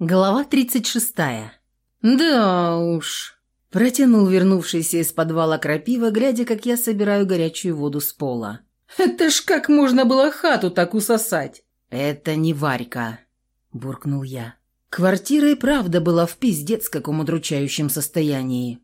Глава 36. «Да уж», – протянул вернувшийся из подвала крапива, глядя, как я собираю горячую воду с пола. «Это ж как можно было хату так усосать?» «Это не Варька», – буркнул я. Квартира и правда была в пиздец каком удручающем состоянии.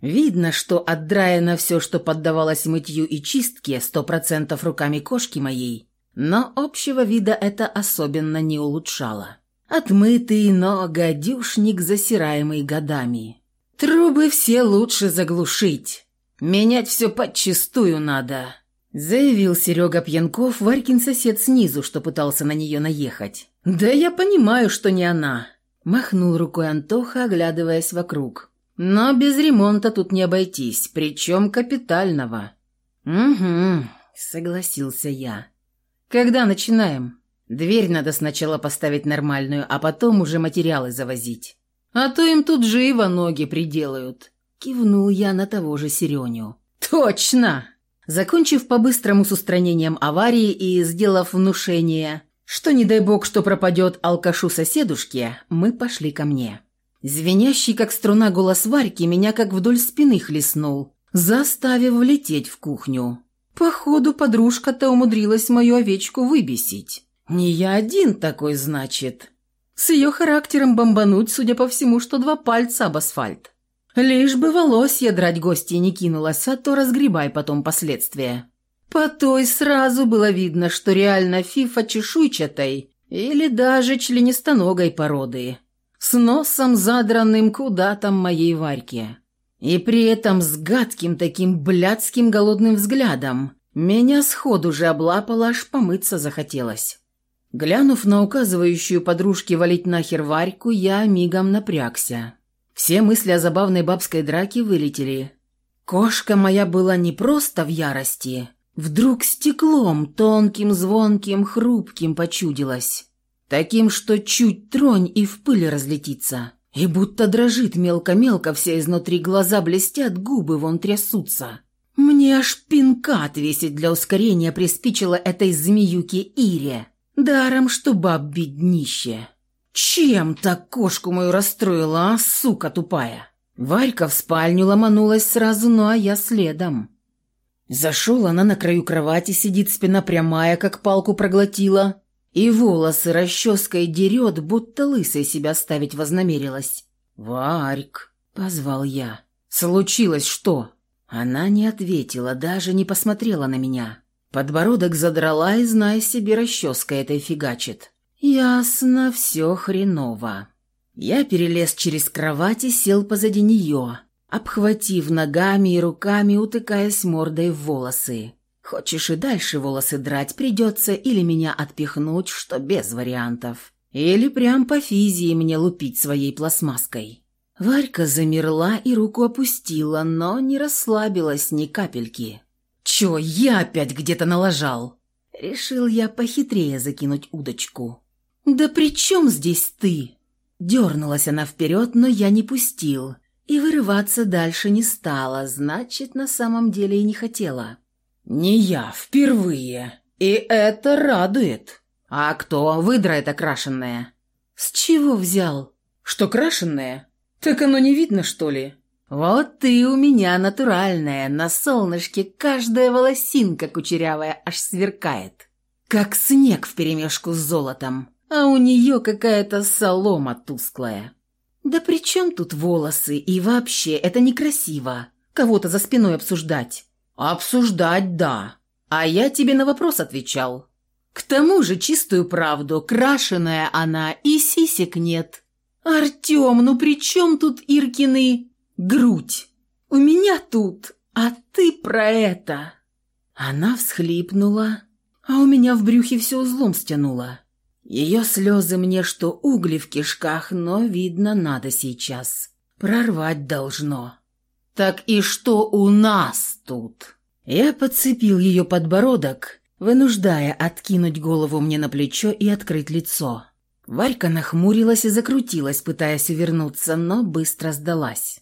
Видно, что отдраено все, что поддавалось мытью и чистке, сто процентов руками кошки моей, но общего вида это особенно не улучшало. Отмытый, но гадюшник, засираемый годами. Трубы все лучше заглушить. Менять все подчистую надо, заявил Серега Пьянков, Варькин сосед снизу, что пытался на нее наехать. Да я понимаю, что не она. Махнул рукой Антоха, оглядываясь вокруг. Но без ремонта тут не обойтись, причем капитального. Угу, согласился я. Когда начинаем? Дверь надо сначала поставить нормальную, а потом уже материалы завозить. А то им тут живо ноги приделают. Кивнул я на того же Сереню. Точно! Закончив по-быстрому с устранением аварии и сделав внушение, что не дай бог, что пропадет алкашу-соседушке, мы пошли ко мне. Звенящий, как струна, голос Варьки меня как вдоль спины хлестнул, заставив влететь в кухню. Походу, подружка-то умудрилась мою овечку выбесить. «Не я один такой, значит. С ее характером бомбануть, судя по всему, что два пальца об асфальт. Лишь бы волосья драть гостей не кинулась, а то разгребай потом последствия». По той сразу было видно, что реально фифа чешуйчатой или даже членистоногой породы, с носом задранным куда там моей Варьке. И при этом с гадким таким блядским голодным взглядом меня сходу же облапало, аж помыться захотелось. Глянув на указывающую подружке валить нахер Варьку, я мигом напрягся. Все мысли о забавной бабской драке вылетели. Кошка моя была не просто в ярости. Вдруг стеклом, тонким, звонким, хрупким почудилась. Таким, что чуть тронь и в пыль разлетится. И будто дрожит мелко-мелко, вся изнутри глаза блестят, губы вон трясутся. Мне аж пинка отвесить для ускорения приспичило этой змеюке Ире. Даром, что баб беднище. Чем так кошку мою расстроила, а, сука тупая? Варька в спальню ломанулась сразу, ну а я следом. Зашел она на краю кровати, сидит спина прямая, как палку проглотила, и волосы расческой дерет, будто лысой себя ставить вознамерилась. «Варьк», — позвал я. «Случилось что?» Она не ответила, даже не посмотрела на меня. Подбородок задрала и, зная себе, расческа этой фигачит. Ясно, все хреново. Я перелез через кровать и сел позади нее, обхватив ногами и руками, утыкаясь мордой в волосы. Хочешь и дальше волосы драть придется или меня отпихнуть, что без вариантов. Или прям по физии мне лупить своей пластмасской. Варька замерла и руку опустила, но не расслабилась ни капельки. «Чё, я опять где-то налажал?» Решил я похитрее закинуть удочку. «Да при чем здесь ты?» Дернулась она вперед, но я не пустил. И вырываться дальше не стала, значит, на самом деле и не хотела. «Не я, впервые. И это радует. А кто? Выдра это крашенная». «С чего взял?» «Что крашенная? Так оно не видно, что ли?» «Вот ты у меня натуральная, на солнышке каждая волосинка кучерявая аж сверкает, как снег вперемешку с золотом, а у нее какая-то солома тусклая». «Да при чем тут волосы? И вообще, это некрасиво, кого-то за спиной обсуждать». «Обсуждать, да. А я тебе на вопрос отвечал. К тому же чистую правду, крашеная она, и сисек нет». «Артем, ну при чем тут Иркины...» грудь. У меня тут, а ты про это». Она всхлипнула, а у меня в брюхе все узлом стянуло. Ее слезы мне что угли в кишках, но, видно, надо сейчас. Прорвать должно. «Так и что у нас тут?» Я подцепил ее подбородок, вынуждая откинуть голову мне на плечо и открыть лицо. Варька нахмурилась и закрутилась, пытаясь увернуться, но быстро сдалась.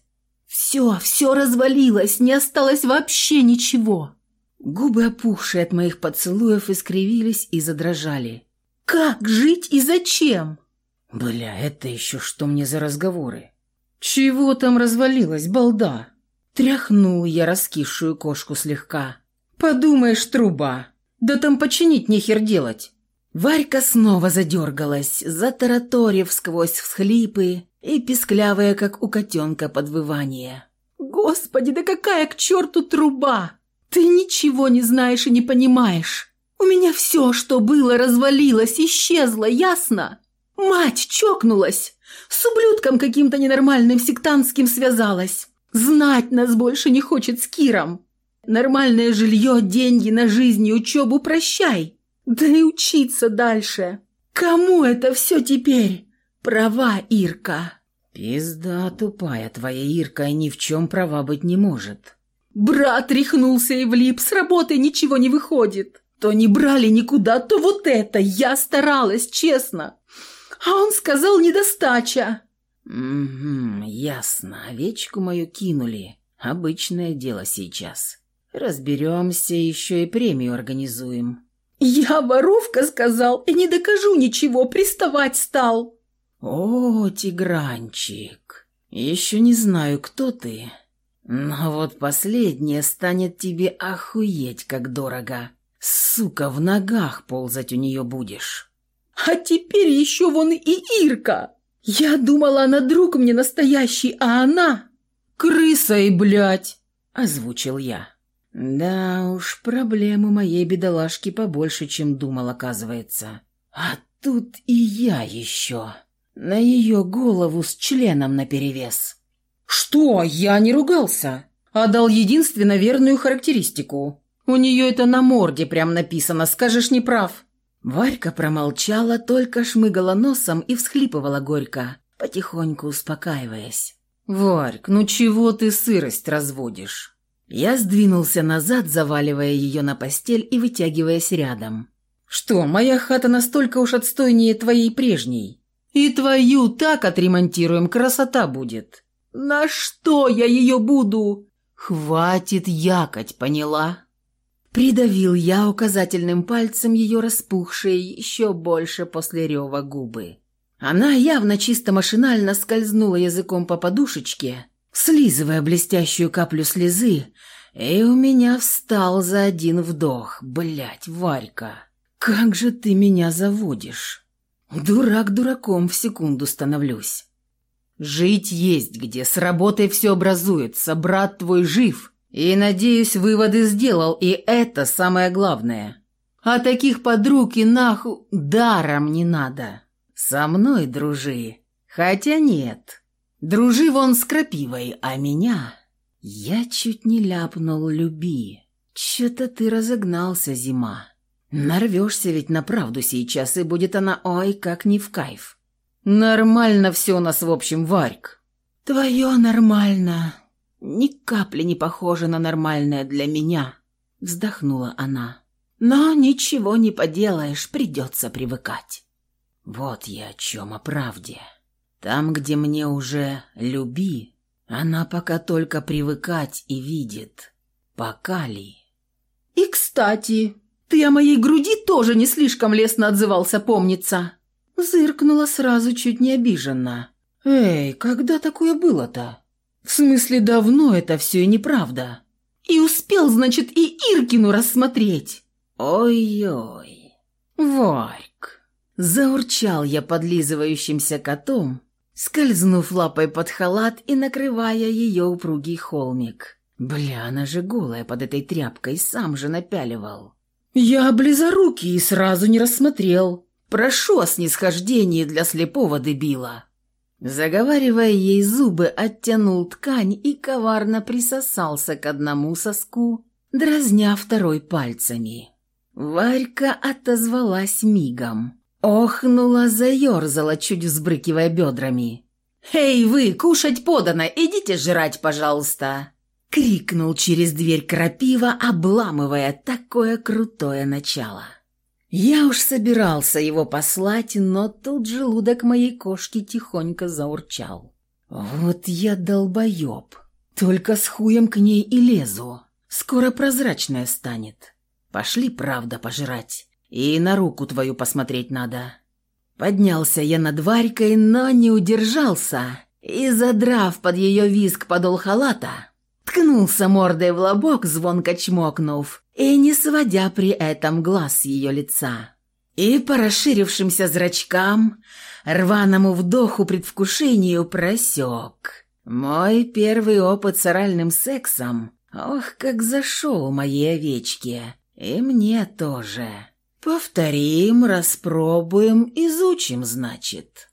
Все, все развалилось, не осталось вообще ничего. Губы, опухшие от моих поцелуев, искривились и задрожали. Как жить и зачем? Бля, это еще что мне за разговоры? Чего там развалилась, балда? Тряхнул я раскисшую кошку слегка. Подумаешь, труба. Да там починить нехер делать. Варька снова задергалась, затараторив сквозь всхлипы и писклявая, как у котенка, подвывание. «Господи, да какая к черту труба! Ты ничего не знаешь и не понимаешь. У меня все, что было, развалилось, исчезло, ясно? Мать чокнулась, с ублюдком каким-то ненормальным сектантским связалась. Знать нас больше не хочет с Киром. Нормальное жилье, деньги на жизнь и учебу прощай. Да и учиться дальше. Кому это все теперь? Права, Ирка. Пизда тупая твоя Ирка и ни в чем права быть не может. Брат рехнулся и влип, с работы ничего не выходит. То не брали никуда, то вот это. Я старалась, честно. А он сказал недостача. Угу, ясно. Овечку мою кинули. Обычное дело сейчас. Разберемся, еще и премию организуем. Я воровка сказал и не докажу ничего, приставать стал. О, тигранчик, еще не знаю, кто ты, но вот последнее станет тебе охуеть, как дорого. Сука, в ногах ползать у нее будешь. А теперь еще вон и Ирка. Я думала, она друг мне настоящий, а она... Крыса и блядь, озвучил я. Да уж, проблемы моей бедолашки побольше, чем думал, оказывается. А тут и я еще. На ее голову с членом наперевес. Что? Я не ругался. А дал единственно верную характеристику. У нее это на морде прям написано, скажешь, не прав. Варька промолчала, только шмыгала носом и всхлипывала горько, потихоньку успокаиваясь. «Варьк, ну чего ты сырость разводишь?» Я сдвинулся назад, заваливая ее на постель и вытягиваясь рядом. «Что, моя хата настолько уж отстойнее твоей прежней? И твою так отремонтируем, красота будет!» «На что я ее буду?» «Хватит якать, поняла?» Придавил я указательным пальцем ее распухшие еще больше после рева губы. Она явно чисто машинально скользнула языком по подушечке, слизывая блестящую каплю слезы, и у меня встал за один вдох. Блять, Варька, как же ты меня заводишь? Дурак дураком в секунду становлюсь. Жить есть где, с работой все образуется, брат твой жив. И, надеюсь, выводы сделал, и это самое главное. А таких подруг и наху даром не надо. Со мной дружи. Хотя нет. Дружи вон с крапивой, а меня... Я чуть не ляпнул «люби». Че-то ты разогнался, зима. Нарвешься ведь на правду сейчас, и будет она ой как не в кайф. Нормально все у нас в общем, Варьк. Твое нормально. Ни капли не похоже на нормальное для меня, вздохнула она. Но ничего не поделаешь, придется привыкать. Вот я о чем, о правде. Там, где мне уже люби, она пока только привыкать и видит. Пока ли? И, кстати, ты о моей груди тоже не слишком лестно отзывался, помнится. Зыркнула сразу чуть не обиженно. «Эй, когда такое было-то?» «В смысле, давно это все и неправда?» «И успел, значит, и Иркину рассмотреть!» «Ой-ой, Варьк!» Заурчал я подлизывающимся котом, скользнув лапой под халат и накрывая ее упругий холмик. Бля, она же голая под этой тряпкой, сам же напяливал. Я близорукий и сразу не рассмотрел. Прошу о снисхождении для слепого дебила». Заговаривая ей зубы, оттянул ткань и коварно присосался к одному соску, дразня второй пальцами. Варька отозвалась мигом. Охнула, заерзала, чуть взбрыкивая бедрами. «Эй, вы, кушать подано, идите жрать, пожалуйста!» Крикнул через дверь крапива, обламывая такое крутое начало. Я уж собирался его послать, но тут желудок моей кошки тихонько заурчал. Вот я долбоеб. Только с хуем к ней и лезу. Скоро прозрачная станет. Пошли правда пожрать. И на руку твою посмотреть надо. Поднялся я над Варькой, но не удержался и, задрав под ее виск подол халата, ткнулся мордой в лобок, звонко чмокнув, и не сводя при этом глаз с ее лица. И по расширившимся зрачкам, рваному вдоху предвкушению просек. Мой первый опыт с оральным сексом, ох, как зашел моей овечке, и мне тоже. Повторим, распробуем, изучим, значит.